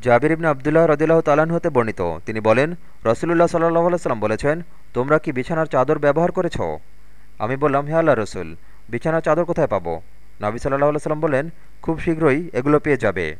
জাবির ইবনে আবদুল্লাহ রদিল্লাহ তালান হতে বর্ণিত। তিনি বলেন, রসুলুল্লাহ সাল্লাহ আলাইসাল্লাম বলেছেন, তোমরা কি বিছানার চাদর ব্যবহার করেছ? আমি বললাম, হে আল্লাহ রসুল, বিছানার চাদর কোথায় পাবো? নাবি সাল্লাহ সাল্লাম বলেন, খুব শীঘ্রই এগুলো পেয়ে যাবে।